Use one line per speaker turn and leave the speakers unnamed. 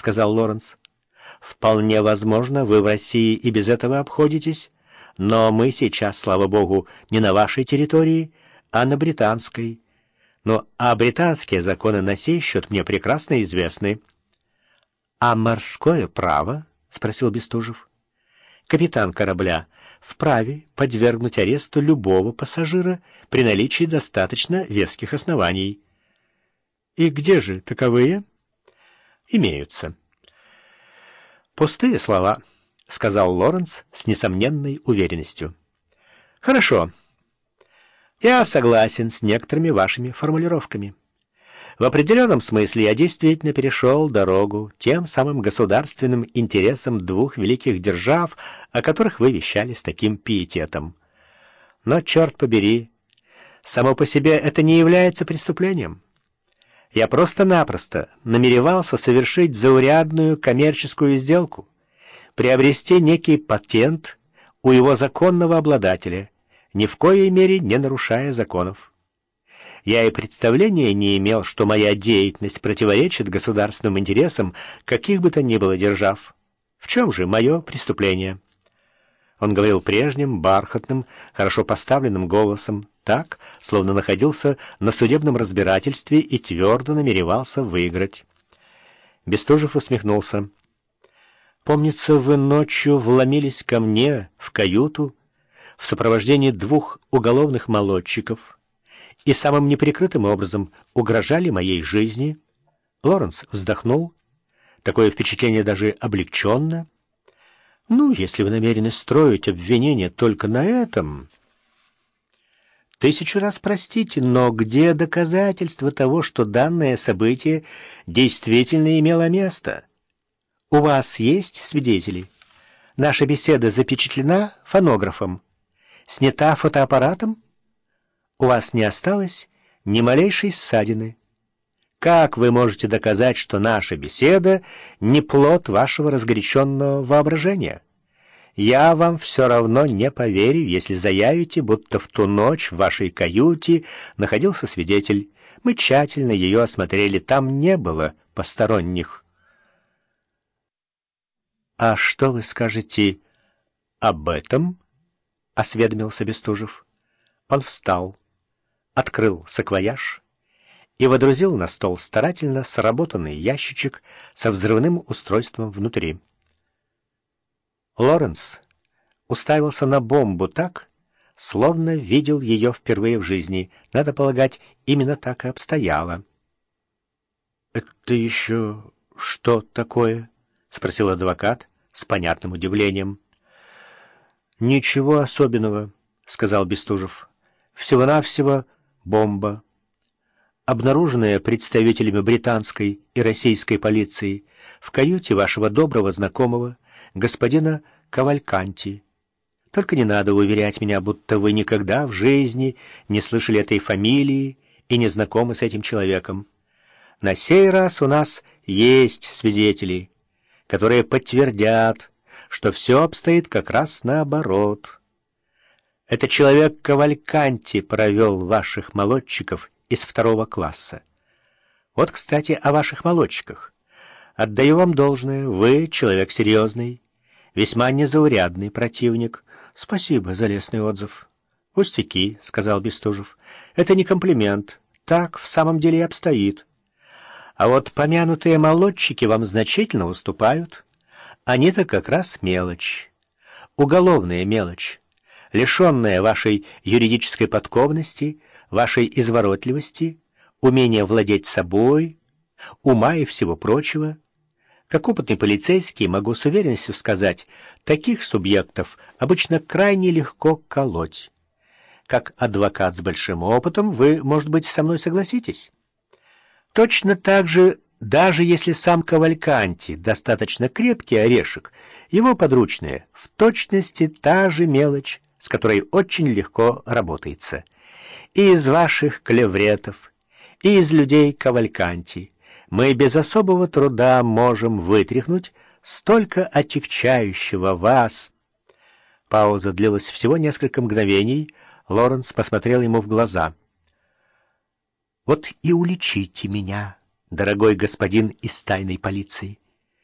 сказал Лоренс. «Вполне возможно, вы в России и без этого обходитесь, но мы сейчас, слава богу, не на вашей территории, а на британской. Но а британские законы на сей счет мне прекрасно известны». «А морское право?» — спросил Бестужев. «Капитан корабля вправе подвергнуть аресту любого пассажира при наличии достаточно веских оснований». «И где же таковые?» «Имеются». «Пустые слова», — сказал Лоренс с несомненной уверенностью. «Хорошо. Я согласен с некоторыми вашими формулировками». В определенном смысле я действительно перешел дорогу тем самым государственным интересам двух великих держав, о которых вы вещали с таким пиететом. Но, черт побери, само по себе это не является преступлением. Я просто-напросто намеревался совершить заурядную коммерческую сделку, приобрести некий патент у его законного обладателя, ни в коей мере не нарушая законов. Я и представления не имел, что моя деятельность противоречит государственным интересам, каких бы то ни было держав. В чем же мое преступление?» Он говорил прежним, бархатным, хорошо поставленным голосом, так, словно находился на судебном разбирательстве и твердо намеревался выиграть. Бестужев усмехнулся. «Помнится, вы ночью вломились ко мне в каюту в сопровождении двух уголовных молодчиков» и самым неприкрытым образом угрожали моей жизни. Лоренс вздохнул. Такое впечатление даже облегченно. Ну, если вы намерены строить обвинение только на этом... Тысячу раз простите, но где доказательства того, что данное событие действительно имело место? У вас есть свидетели? Наша беседа запечатлена фонографом, снята фотоаппаратом? у вас не осталось ни малейшей ссадины. Как вы можете доказать, что наша беседа не плод вашего разгоряченного воображения? Я вам все равно не поверю, если заявите, будто в ту ночь в вашей каюте находился свидетель. Мы тщательно ее осмотрели, там не было посторонних. «А что вы скажете об этом?» — осведомился Бестужев. Он встал открыл саквояж и водрузил на стол старательно сработанный ящичек со взрывным устройством внутри. Лоренс уставился на бомбу так, словно видел ее впервые в жизни. Надо полагать, именно так и обстояло. — Это еще что такое? — спросил адвокат с понятным удивлением. — Ничего особенного, — сказал Бестужев. — Всего-навсего бомба, обнаруженная представителями британской и российской полиции в каюте вашего доброго знакомого, господина Кавальканти. Только не надо уверять меня, будто вы никогда в жизни не слышали этой фамилии и не знакомы с этим человеком. На сей раз у нас есть свидетели, которые подтвердят, что все обстоит как раз наоборот». Это человек Кавальканти провел ваших молодчиков из второго класса. Вот, кстати, о ваших молодчиках. Отдаю вам должное, вы человек серьезный, весьма незаурядный противник. Спасибо за лестный отзыв. «Пустяки», — сказал Бестужев. «Это не комплимент. Так в самом деле и обстоит. А вот помянутые молодчики вам значительно уступают. Они-то как раз мелочь. Уголовная мелочь лишенная вашей юридической подкованности, вашей изворотливости, умения владеть собой, ума и всего прочего. Как опытный полицейский могу с уверенностью сказать, таких субъектов обычно крайне легко колоть. Как адвокат с большим опытом вы, может быть, со мной согласитесь? Точно так же, даже если сам Кавальканти достаточно крепкий орешек, его подручные в точности та же мелочь, с которой очень легко работается. И из ваших клевретов, и из людей Кавальканти мы без особого труда можем вытряхнуть столько отягчающего вас. Пауза длилась всего несколько мгновений. Лоренс посмотрел ему в глаза. «Вот и уличите меня, дорогой господин из тайной полиции.